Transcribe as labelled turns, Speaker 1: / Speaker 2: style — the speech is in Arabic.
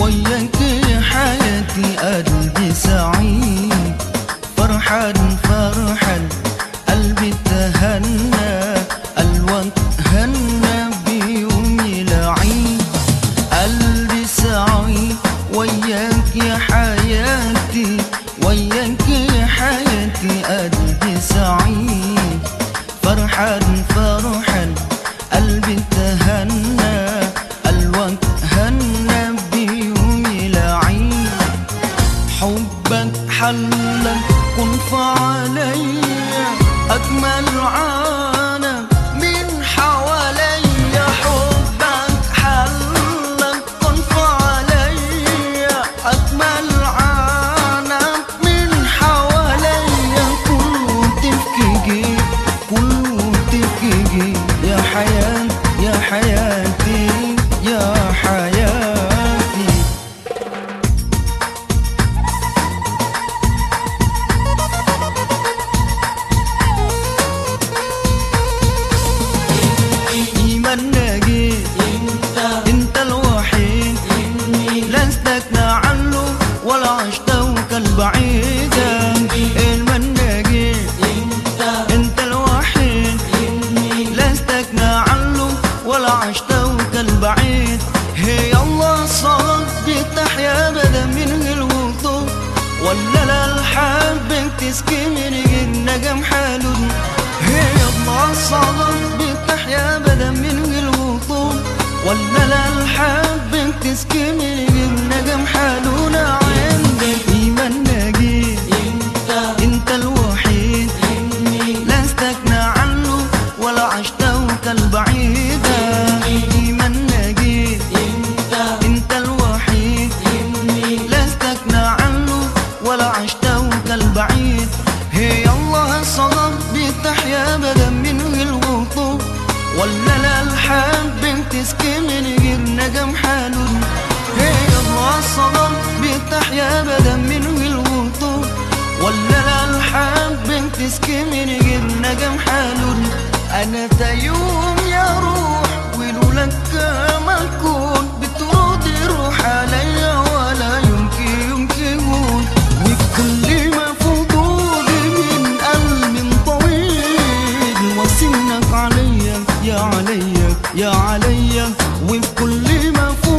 Speaker 1: وياك حياتي قلبي سعيد. فرحان فرحان قلبي تهنى. الوان هنى بيومي العيد. قلبي سعيد وياك يا حياتي. وياك يا حياتي قلبي سعيد. فرحان فرحان قلبي تهنى. حبك حلك كن فعلي أجمل عالم من حوالي حبك حلك كن فعلي أجمل عالم من حوالي كله تفكيكي كله تفكيكي يا حياة يا حياتي. هي الله صار بتحيا أبدا من الوضوء. ولا لا الحب تسكي من النجم حالون. هي الله صار بتحيا أبدا من الوضوء. ولا لا الحب تسكي من ابدا من الوضوء ولا لا الحب تسكي من غير نجم حالون هي الله صدق بتحيا ابدا من الوضوء ولا لا الحب تسكي من غير نجم حالون أنا تيوم يا عليا يا عليا وبكل ما فضولي